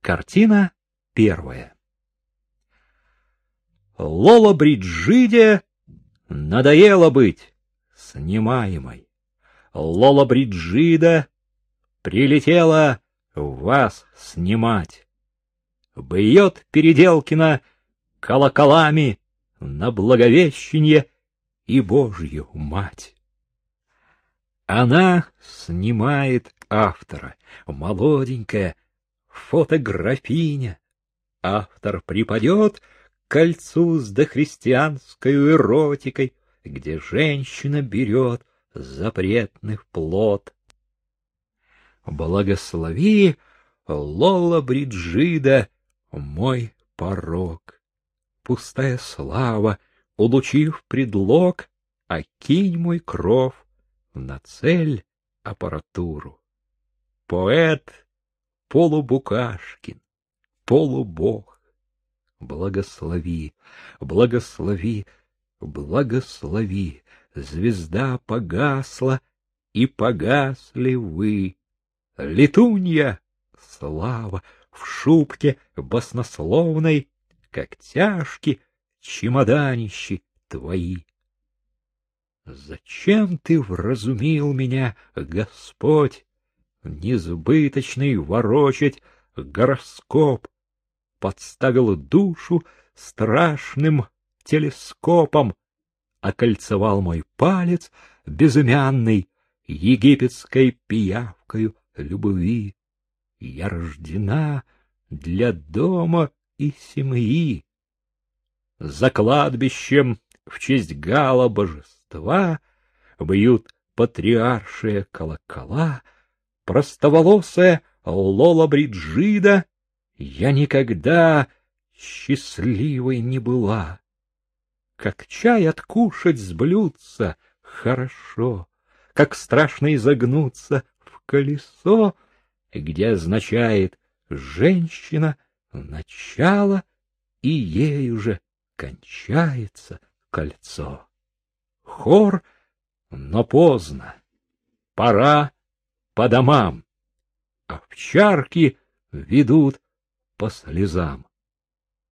Картина первая. Лола Бриджиде надоело быть снимаемой. Лола Бриджида прилетела вас снимать. Бьет Переделкина колоколами на Благовещение и Божью Мать. Она снимает автора, молоденькая, фотографиня. Автор припадет к кольцу с дохристианской эротикой, где женщина берет запретный плод. Благослови, Лола Бриджида, мой порог. Пустая слава, улучив предлог, окинь мой кров на цель аппаратуру. Поэт полубукашкин, полубог. Благослови, благослови, благослови, звезда погасла, и погасли вы. Летунья, слава, в шубке баснословной, как тяжки чемоданищи твои. Зачем ты вразумил меня, Господь, несбыточный ворочать гороскоп, подставил душу страшным телескопом, окольцевал мой палец безымянный египетской пиявкою любви. Я рождена для дома и семьи. За кладбищем в честь гала божества бьют патриаршие колокола, простоволосая Лола Бриджида, я никогда счастливой не была. Как чай откушать с блюдца хорошо, как страшно изогнуться в колесо, где означает женщина начало, и ей уже кончается кольцо. Хор, но поздно, пора по домам, овчарки ведут по слезам.